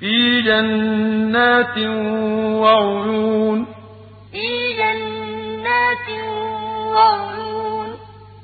في جنات وعيون. في جنات وعيون.